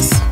Jazz.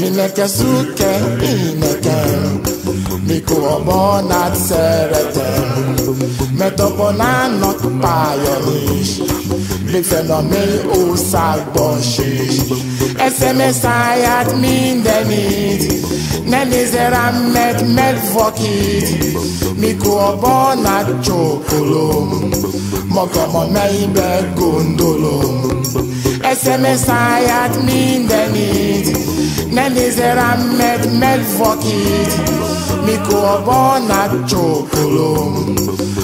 Énekezzük-e én nekem, mikor a banát szeretem, mert a banának pálya is, még fenn a mély országban sís. Eszem e száját mindenit, ne nézze rám, mert megvakít, mikor a banát csókolom, magam a melybe gondolom. Eszem e száját mindenit, ne nézze rám, mert megvakít, mikor a banát csókolom,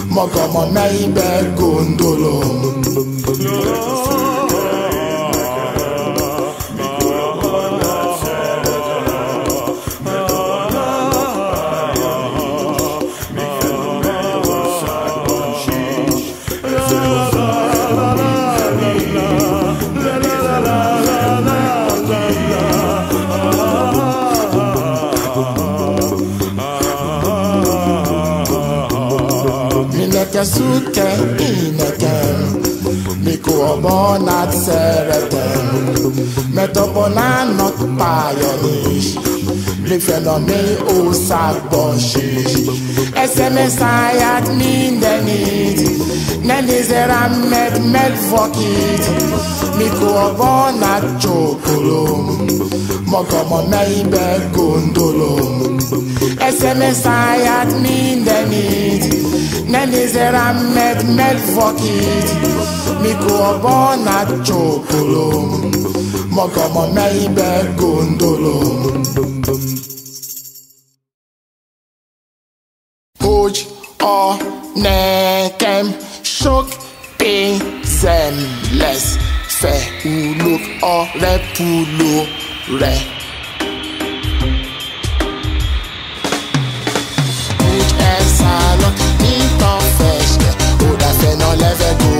magam a melybe gondolom. Énekezzük-e én nekem, mikor a banát szeretem, mert a banának pálya is, még a mély országban sís. Eszem e száját mindenit, ne nézze rám, mert megvakít, mikor a banát csókolom, magam a melybe gondolom. Eszem e száját mindenit, ne nézze rám, mert megvakít, mikor a banát csókolom, magam a melybe gondolom. Hogy a nekem sok pénzem lesz, felülök a repülőre. Odafenn a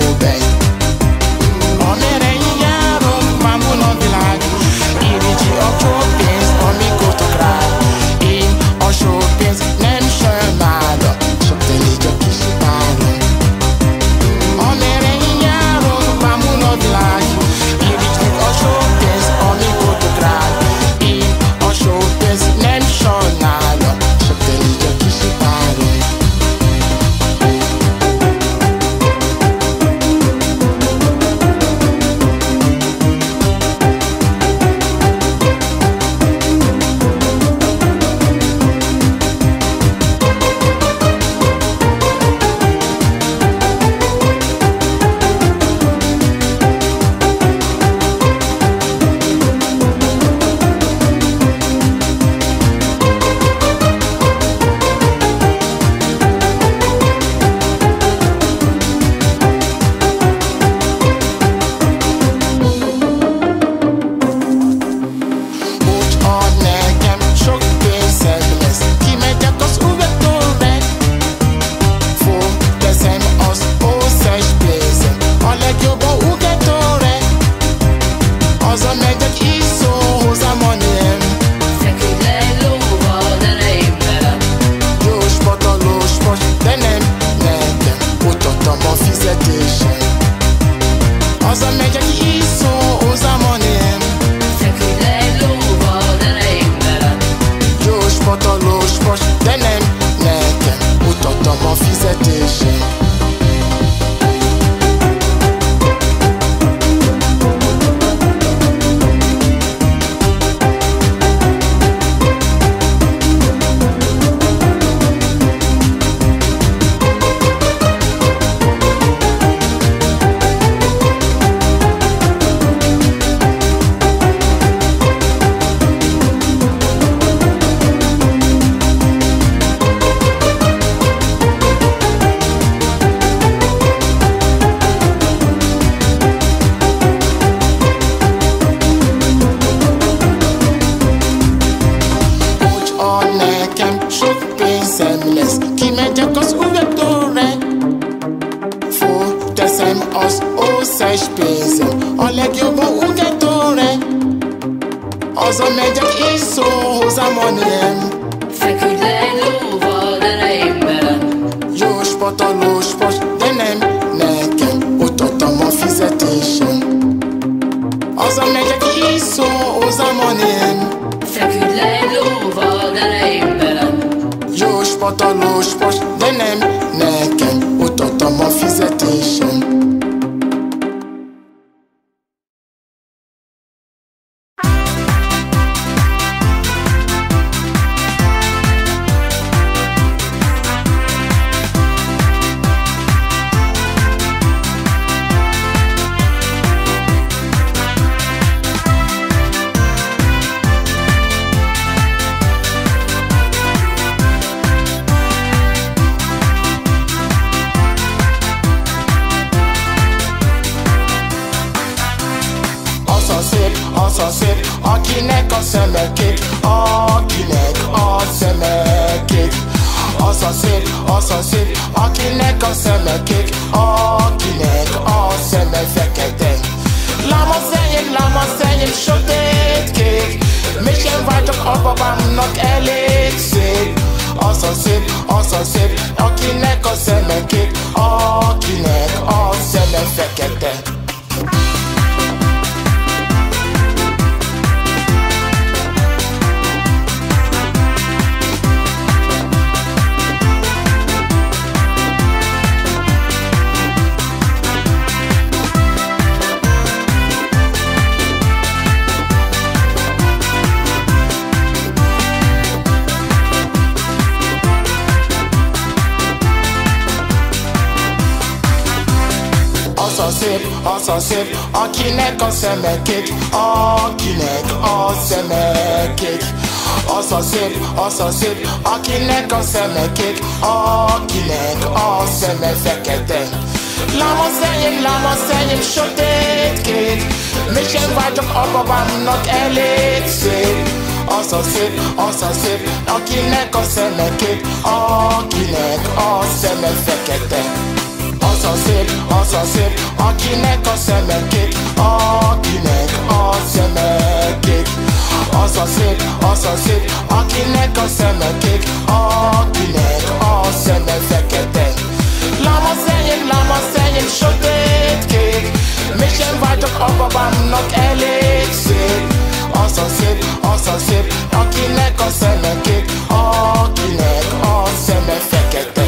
hivatalos post, de nem nekem akinek a szeme kék, akinek a szeme kék. Az a szép, az a szép, akinek a szeme kék, akinek a szeme fekete. Láma enyém, láma enyém, sötét kék, mi sem váltok a babámnak elég szép. Az a szép, az a szép, akinek a szeme kék, akinek a szeme fekete. A szép, az a szép, akinek a szeme kék, akinek a szeme kék. Az a szép, az a szép, akinek a szeme akinek a szeme fekete. Láma enyém, láma enyém, sötét kék, mi sem váltok a babámnak elég szép. Az a szép, az a szép, akinek a szeme kék, akinek a szeme fekete.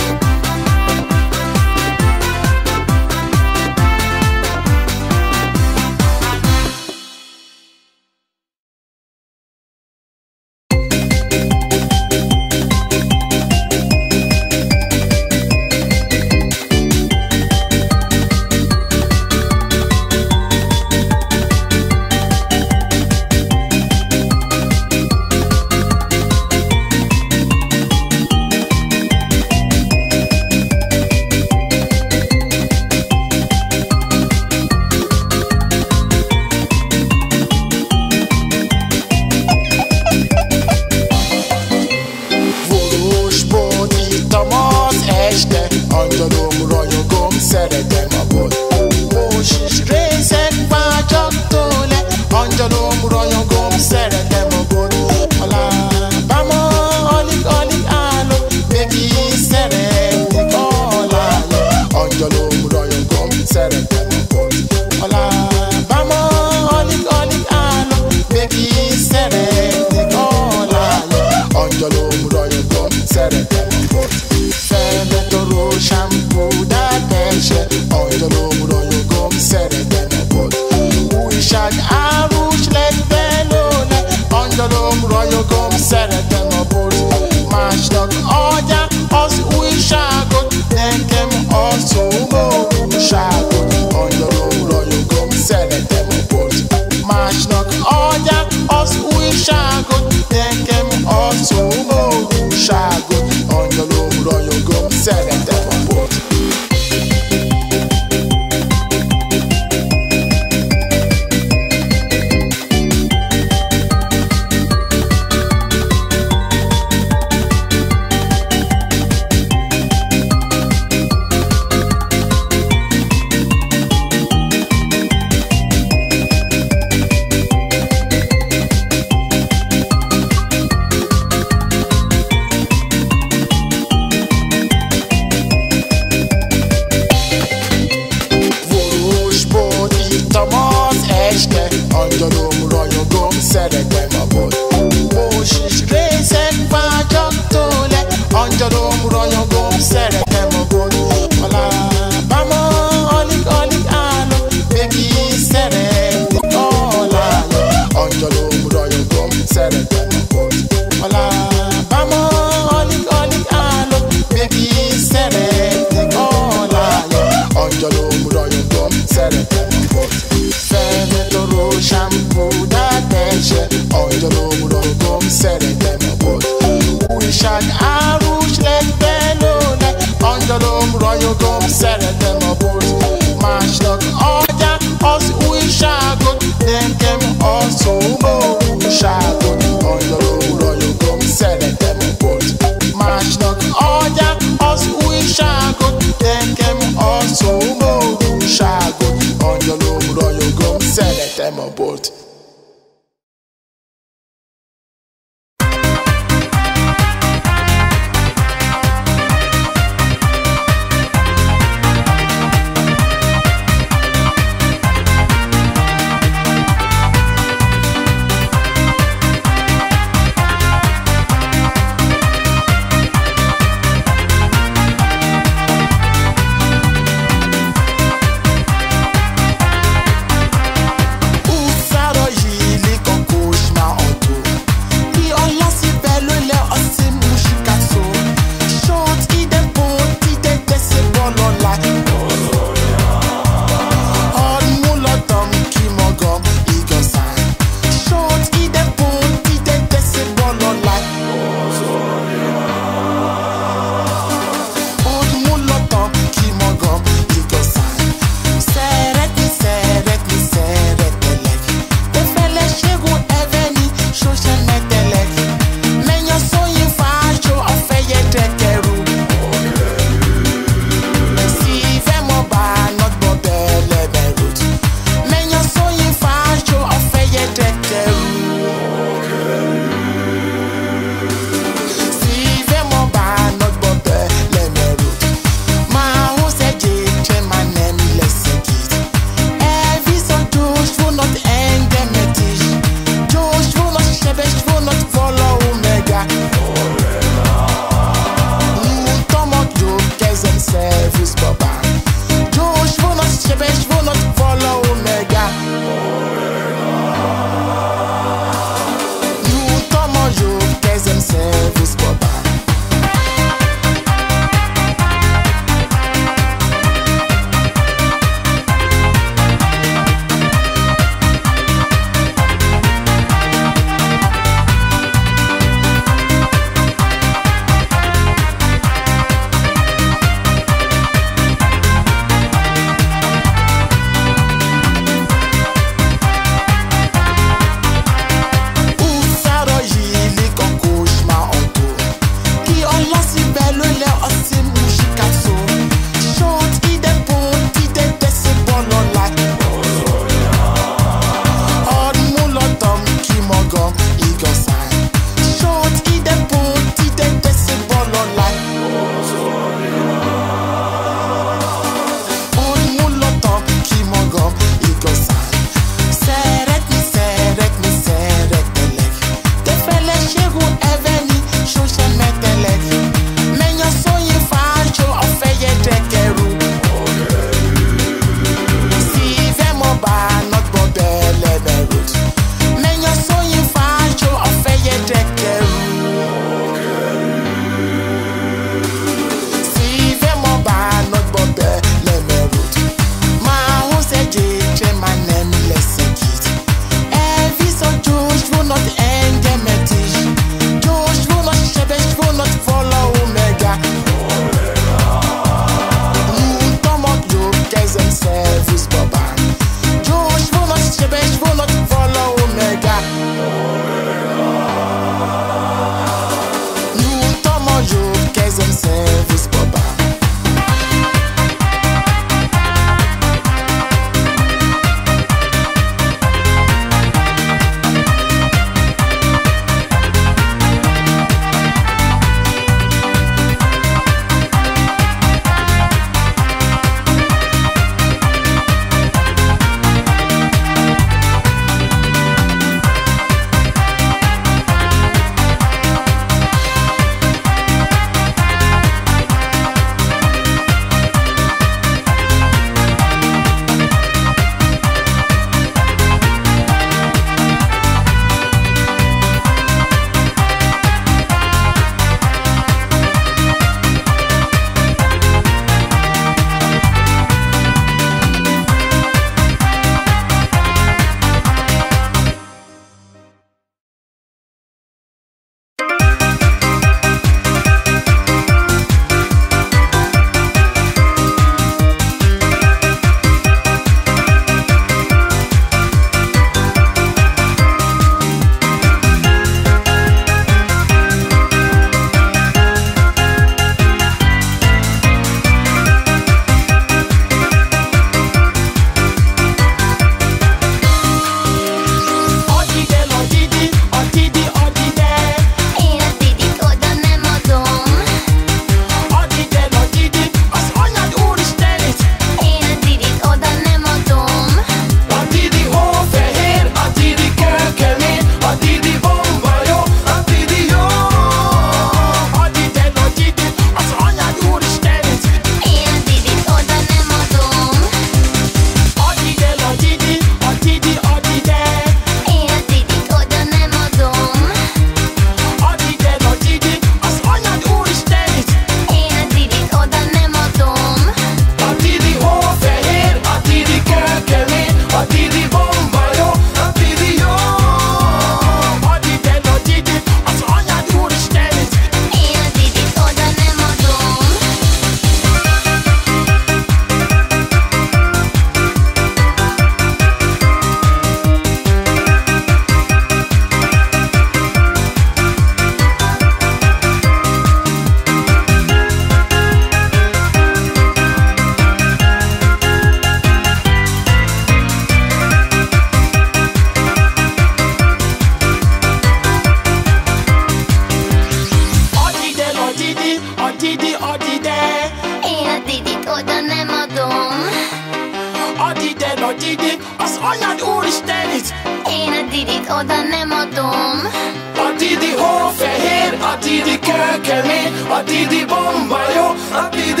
Didi kell kemény, a Didi bomba jó, a Didi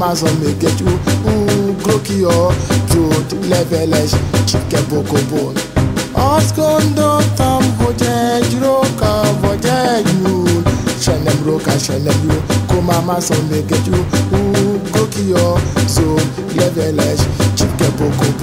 Amazon may get you mm, Groki or Truth leveles Csipke bokobon Azt gondoltam, hogy egy róka vagy egy nyúl. Se nem róka, se nem nyúl. Kom Amazon may get you mm, Groki or Truth leveles Csipke bokobon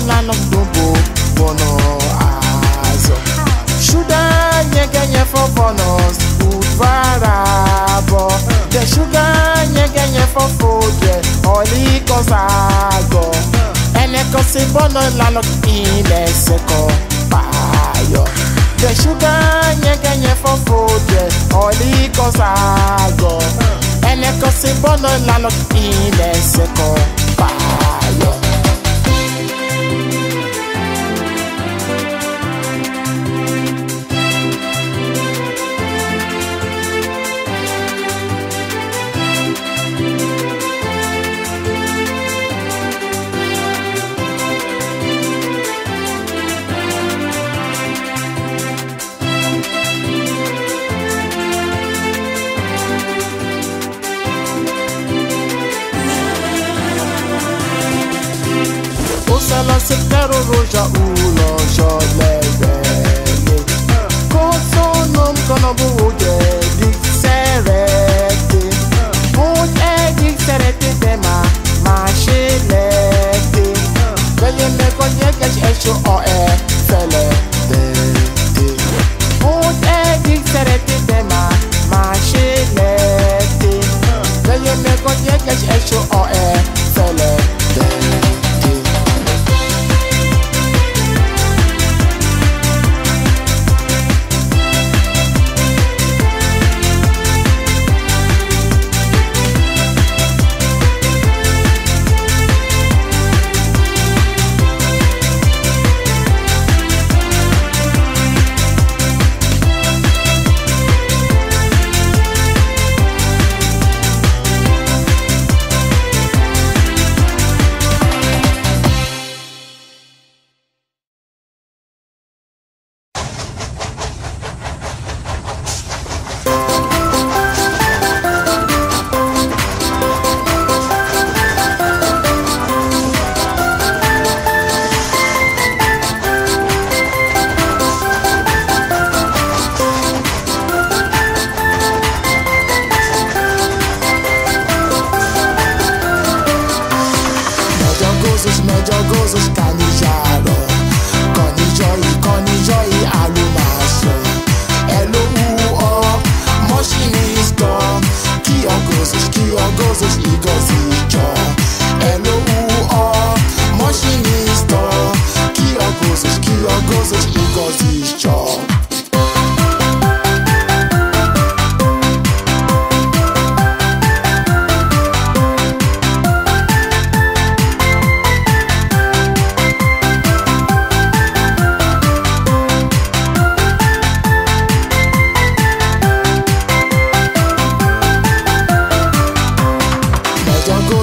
szép bananának dobó vono áza Sugár nyegenye fa van az udvarába De hajlik az ága Ennek a szép bananának én leszek a pálya De sugár nyegenye fa fogja hajlik az ága Ennek a szép bananának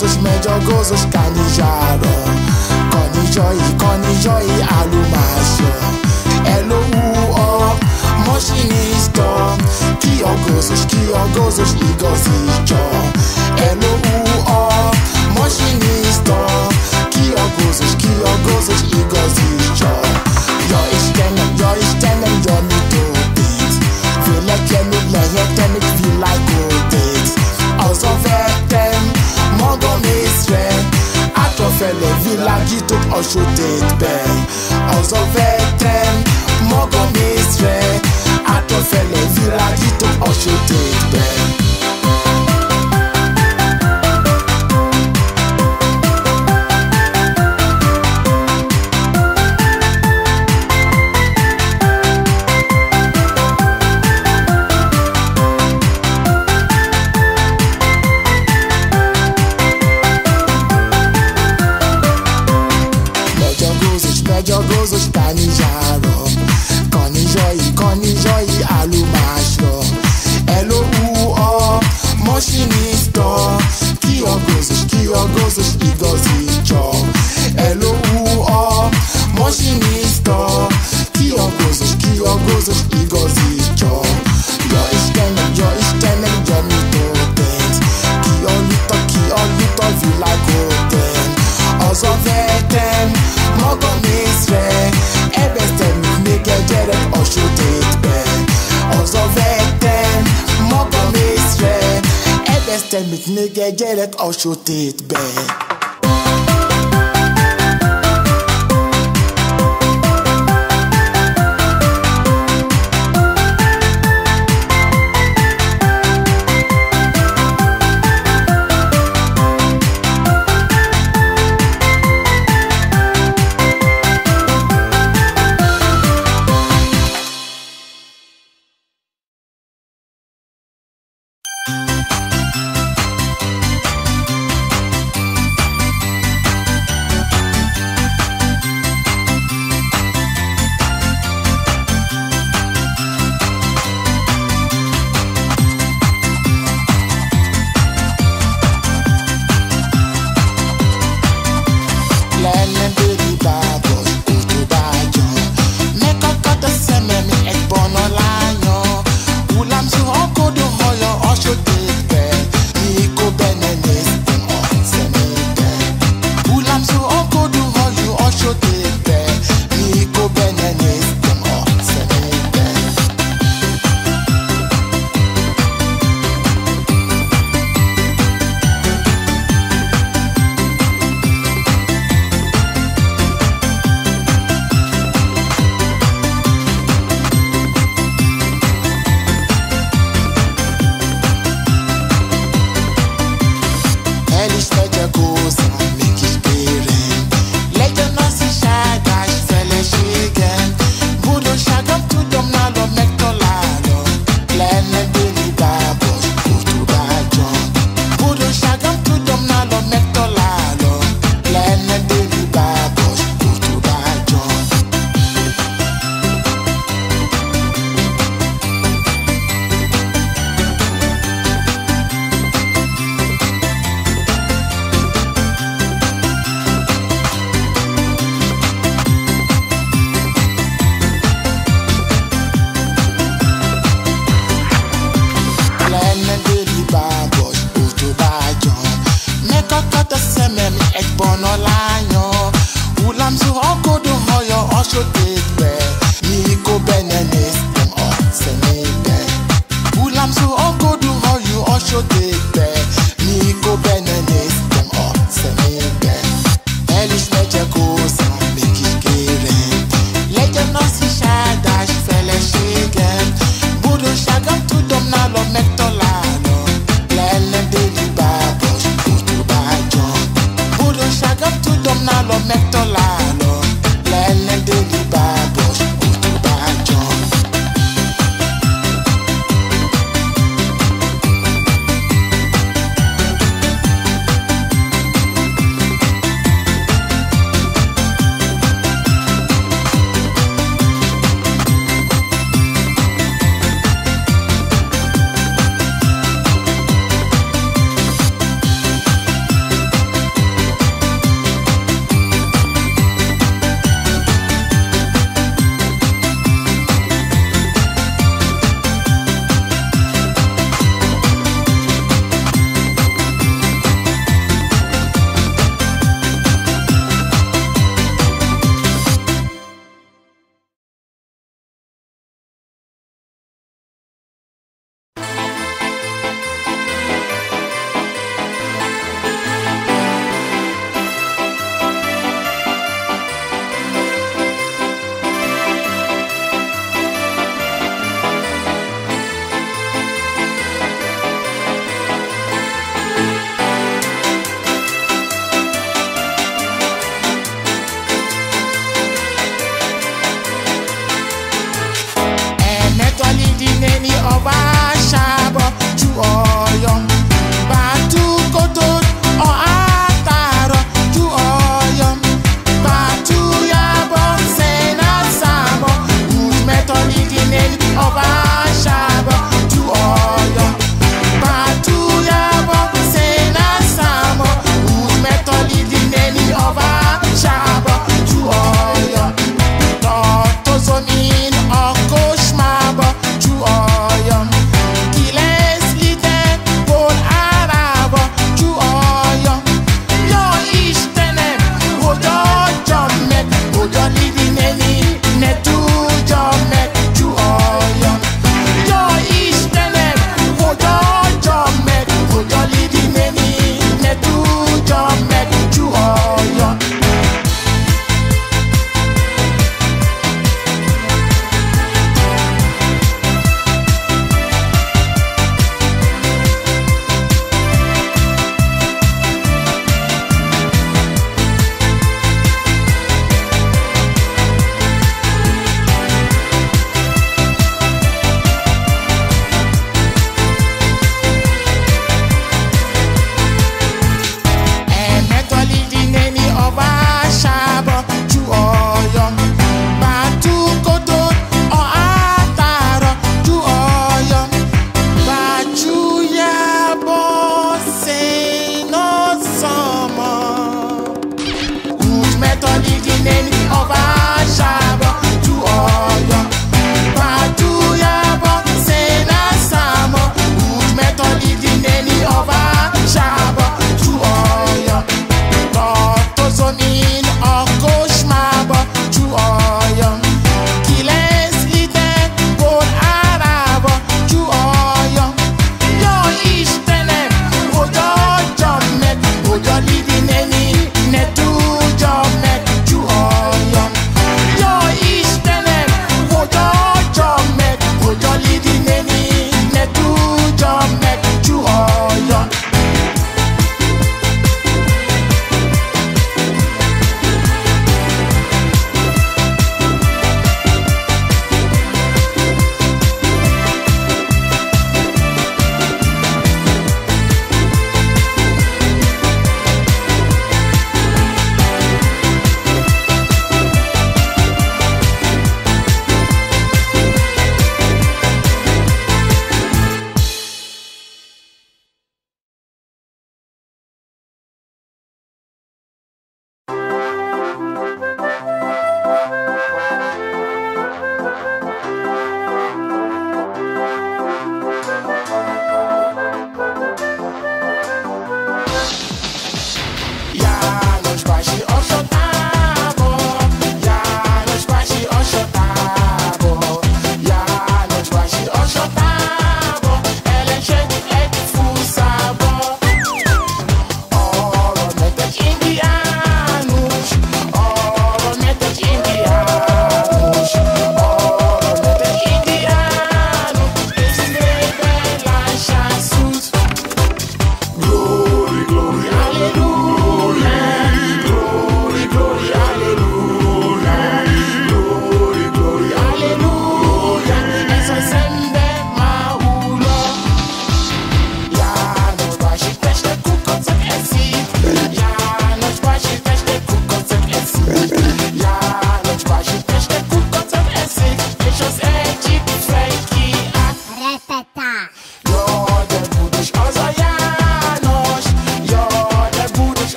gózos, megy a gózos kanizsára Kanizsai, kanizsai állomásra. Eló a masinista Ki a gózos, ki a gózos igazítja Eló a masinista Ki a gózos, ki a gózos igazítja fele világított a sötétben Hazavettem magam észre Által fele világított a sötétben mint még egy gyerek a sötétben.